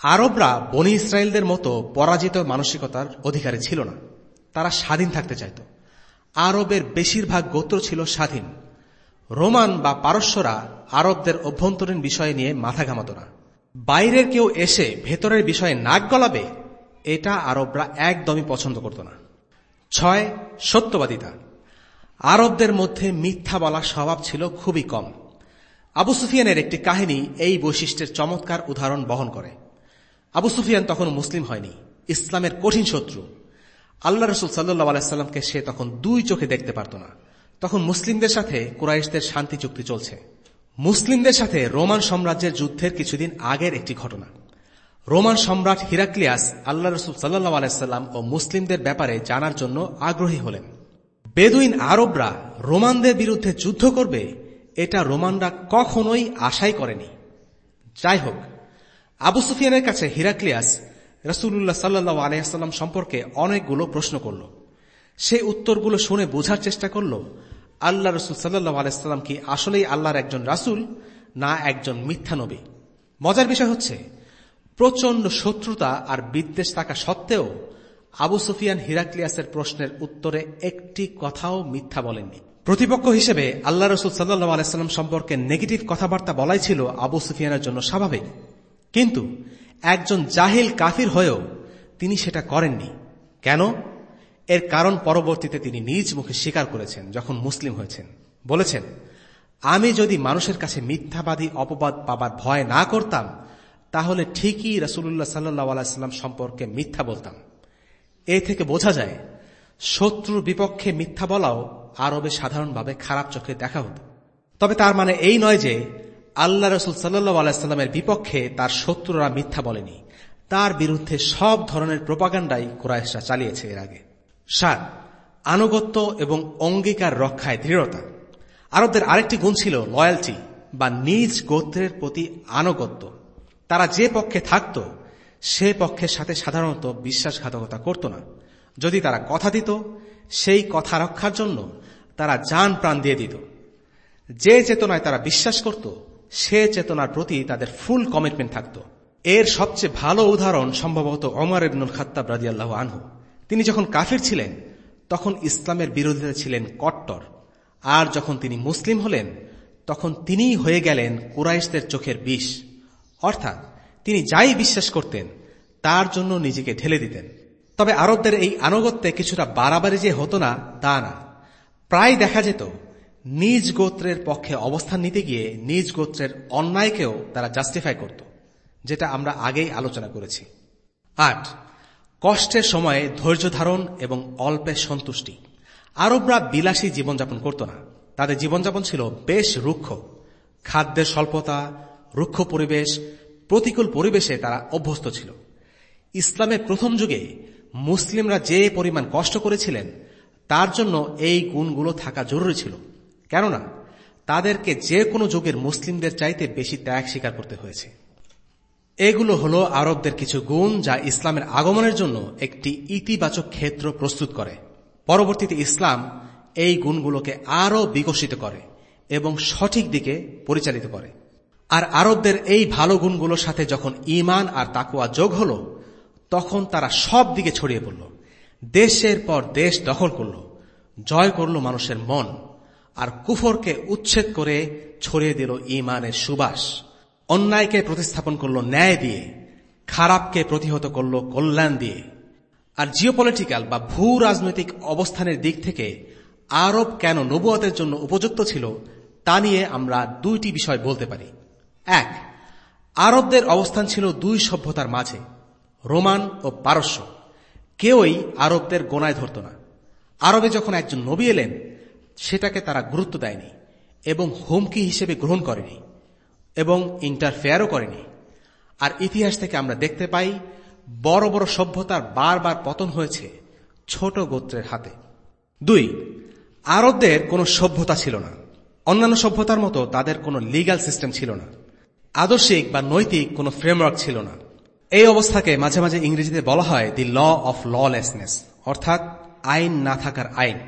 আরবরা বনি ইসরায়েলদের মতো পরাজিত মানসিকতার অধিকারী ছিল না। তারা স্বাধীন থাকতে চাইত। আরবের বেশিরভাগ গোত্র ছিল স্বাধীন। রোমান বা পারস্যরা আরবদের অভ্যন্তরীণ বিষয় নিয়ে মাথা ঘামাত না। বাইরের কেউ এসে ভেতরের বিষয়ে নাক গলাবে, এটা আরবরা একদমই পছন্দ করত না। ছয়, সত্যবাদিতা। আরবদের মধ্যে মিথ্যা বলার স্বভাব ছিল খুবই কম। আবু সুফিয়ানের একটি কাহিনী এই বৈশিষ্ট্যের চমৎকার উদাহরণ বহন করে। আবু সুফিয়ান তখন মুসলিম হয়নি, ইসলামের কঠিন শত্রু। আল্লাহ রসুল সাল্লাহ আলাইস্লামকে সে তখন দুই চোখে দেখতে পারত না। তখন মুসলিমদের সাথে কুরাইশদের শান্তি চুক্তি চলছে। মুসলিমদের সাথে রোমান সাম্রাজ্যের যুদ্ধের কিছুদিন আগের একটি ঘটনা। রোমান সম্রাট হিরাক্লিয়াস আল্লাহ রসুল সাল্লাহ আলাইস্লাম ও মুসলিমদের ব্যাপারে জানার জন্য আগ্রহী হলেন। বেদুইন আরবরা রোমানদের বিরুদ্ধে যুদ্ধ করবে, এটা রোমানরা কখনোই আশাই করেনি। যাই হোক আবু সুফিয়ানের কাছে হিরাক্লিয়াস রসুল্লাহ সাল্লাহ আলাইসাল্লাম সম্পর্কে অনেকগুলো প্রশ্ন করল। সে উত্তরগুলো শুনে বোঝার চেষ্টা করল আল্লাহ রসুল সাল্লাহ আলাইসাল্লাম কি আসলেই আল্লাহর একজন রাসুল না একজন মিথ্যা নবী? মজার বিষয় হচ্ছে প্রচণ্ড শত্রুতা আর বিদ্বেষ থাকা সত্ত্বেও আবু সুফিয়ান হিরাক্লিয়াসের প্রশ্নের উত্তরে একটি কথাও মিথ্যা বলেননি। প্রতিপক্ষ হিসেবে আল্লাহ রসুল সাল্লাহ আলাইস্লাম সম্পর্কে নেগেটিভ কথাবার্তা বলাই ছিল আবু সুফিয়ানের জন্য স্বাভাবিক। কিন্তু একজন জাহিল কাফির হয়েও তিনি সেটা করেননি। কেন? এর কারণ পরবর্তীতে তিনি নিজ মুখে স্বীকার করেছেন, যখন মুসলিম হয়েছেন। বলেছেন, আমি যদি মানুষের কাছে মিথ্যাবাদী অপবাদ পাবার ভয় না করতাম, তাহলে ঠিকই রসুল্লাহ সাল্লাহ আলাইস্লাম সম্পর্কে মিথ্যা বলতাম। এ থেকে বোঝা যায়, শত্রুর বিপক্ষে মিথ্যা বলাও আরবে সাধারণভাবে খারাপ চোখে দেখা হতো। তবে তার মানে এই নয় যে আল্লাহ রসুল সাল্লু আলাইস্লামের বিপক্ষে তার শত্রুরা মিথ্যা বলেনি। তার বিরুদ্ধে সব ধরনের প্রপাগান্ডাই কুরাইশরা চালিয়েছে এর আগে। সাত আনুগত্য এবং অঙ্গীকার রক্ষায় দৃঢ়তা। আরবদের আরেকটি গুণ ছিল লয়ালটি বা নিজ গোত্রের প্রতি আনুগত্য। তারা যে পক্ষে থাকত, সে পক্ষের সাথে সাধারণত বিশ্বাসঘাতকতা করত না। যদি তারা কথা দিত, সেই কথা রক্ষার জন্য তারা যান প্রাণ দিয়ে দিত। যে চেতনায় তারা বিশ্বাস করত, সে চেতনার প্রতি তাদের ফুল কমিটমেন্ট থাকত। এর সবচেয়ে ভালো উদাহরণ সম্ভবত অমর ইবনুল খাত্তাব রাজিয়াল্লাহ আনহু। তিনি যখন কাফির ছিলেন, তখন ইসলামের বিরোধিতা ছিলেন কট্টর। আর যখন তিনি মুসলিম হলেন, তখন তিনিই হয়ে গেলেন কুরাইশদের চোখের বিষ। অর্থাৎ তিনি যাই বিশ্বাস করতেন, তার জন্য নিজেকে ঢেলে দিতেন। তবে আরবদের এই আনুগত্যে কিছুটা বাড়াবাড়ি যে হতো না, তা না। প্রায় দেখা যেত, নিজ গোত্রের পক্ষে অবস্থান নিতে গিয়ে নিজ গোত্রের অন্যায়কেও তারা জাস্টিফাই করত, যেটা আমরা আগেই আলোচনা করেছি। আট কষ্টের সময়ে ধৈর্য ধারণ এবং অল্পের সন্তুষ্টি। আরবরা বিলাসী জীবনযাপন করত না। তাদের জীবনযাপন ছিল বেশ রুক্ষ। খাদ্যের স্বল্পতা, রুক্ষ পরিবেশ, প্রতিকূল পরিবেশে তারা অভ্যস্ত ছিল। ইসলামের প্রথম যুগে মুসলিমরা যে পরিমাণ কষ্ট করেছিলেন, তার জন্য এই গুণগুলো থাকা জরুরি ছিল। কেননা, তাদেরকে যে কোনো যুগের মুসলিমদের চাইতে বেশি ত্যাগ স্বীকার করতে হয়েছে। এগুলো হল আরবদের কিছু গুণ যা ইসলামের আগমনের জন্য একটি ইতিবাচক ক্ষেত্র প্রস্তুত করে। পরবর্তীতে ইসলাম এই গুণগুলোকে আরও বিকশিত করে এবং সঠিক দিকে পরিচালিত করে। আর আরবদের এই ভালো গুণগুলোর সাথে যখন ইমান আর তাকুয়া যোগ হল, তখন তারা সব দিকে ছড়িয়ে পড়ল। দেশের পর দেশ দখল করল, জয় করল মানুষের মন, আর কুফরকে উচ্ছেদ করে ছড়িয়ে দিল ইমানের সুবাস। অন্যায়কে প্রতিস্থাপন করল, ন্যায় দিয়ে, খারাপকে প্রতিহত করল, কল্যাণ দিয়ে। আর জিওপলিটিক্যাল বা ভূ রাজনৈতিক অবস্থানের দিক থেকে আরব কেন নবুয়তের জন্য উপযুক্ত ছিল, তা নিয়ে আমরা দুইটি বিষয় বলতে পারি। এক, আরবদের অবস্থান ছিল দুই সভ্যতার মাঝে, রোমান ও পারস্য। কেউই আরবদের গোনায় ধরত না। আরবে যখন একজন নবী এলেন, সেটাকে তারা গুরুত্ব দেয়নি এবং হুমকি হিসেবে গ্রহণ করেনি। এবং ইন্টারফেয়ারও করেনি। আর ইতিহাস থেকে আমরা দেখতে পাই, বড় বড় সভ্যতার বারবার পতন হয়েছে ছোট গোত্রের হাতে। দুই, আরবদের কোনো সভ্যতা ছিল না। অন্যান্য সভ্যতার মতো তাদের কোনো লিগাল সিস্টেম ছিল না। আদর্শিক বা নৈতিক কোনো ফ্রেমওয়ার্ক ছিল না। এই অবস্থাকে মাঝে মাঝে ইংরেজিতে বলা হয় দি ল অফ ললেসনেস অর্থাৎ আইন না থাকার আইন।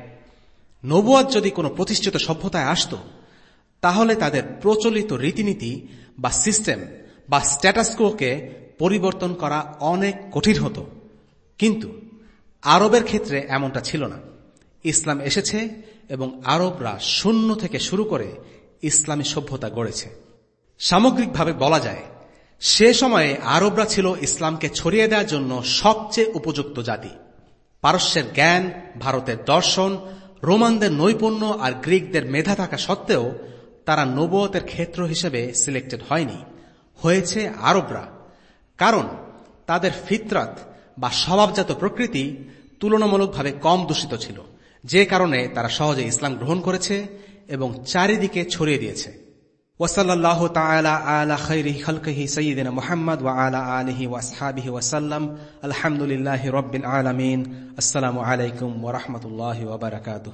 নবুয়াদ যদি কোনো প্রতিষ্ঠিত সভ্যতায় আসত তাহলে তাদের প্রচলিত রীতিনীতি বা সিস্টেম বা স্ট্যাটাসকোকে পরিবর্তন করা অনেক কঠিন হতো। কিন্তু আরবের ক্ষেত্রে এমনটা ছিল না। ইসলাম এসেছে এবং আরবরা শূন্য থেকে শুরু করে ইসলামী সভ্যতা গড়েছে। সামগ্রিকভাবে বলা যায়, সে সময়ে আরবরা ছিল ইসলামকে ছড়িয়ে দেওয়ার জন্য সবচেয়ে উপযুক্ত জাতি। পারস্যের জ্ঞান, ভারতের দর্শন, রোমানদের নৈপুণ্য আর গ্রিকদের মেধা থাকা সত্ত্বেও তারা নবতের ক্ষেত্র হিসেবে সিলেক্টেড হয়নি। হয়েছে আরবরা। কারণ তাদের ফিতরাত বা স্বভাবজাত প্রকৃতি তুলনামূলকভাবে কম দূষিত ছিল, যে কারণে তারা সহজে ইসলাম গ্রহণ করেছে এবং চারিদিকে ছড়িয়ে দিয়েছে। ওসল্লাহ তালা আলা মোহাম্মদ আলা ওয়াসাল্লাম আলহামদুলিল্লাহ রব্বিল আলমিন। আসসালামু আলাইকুম ওরহমতুল্লাহ ওবরাকাতুহ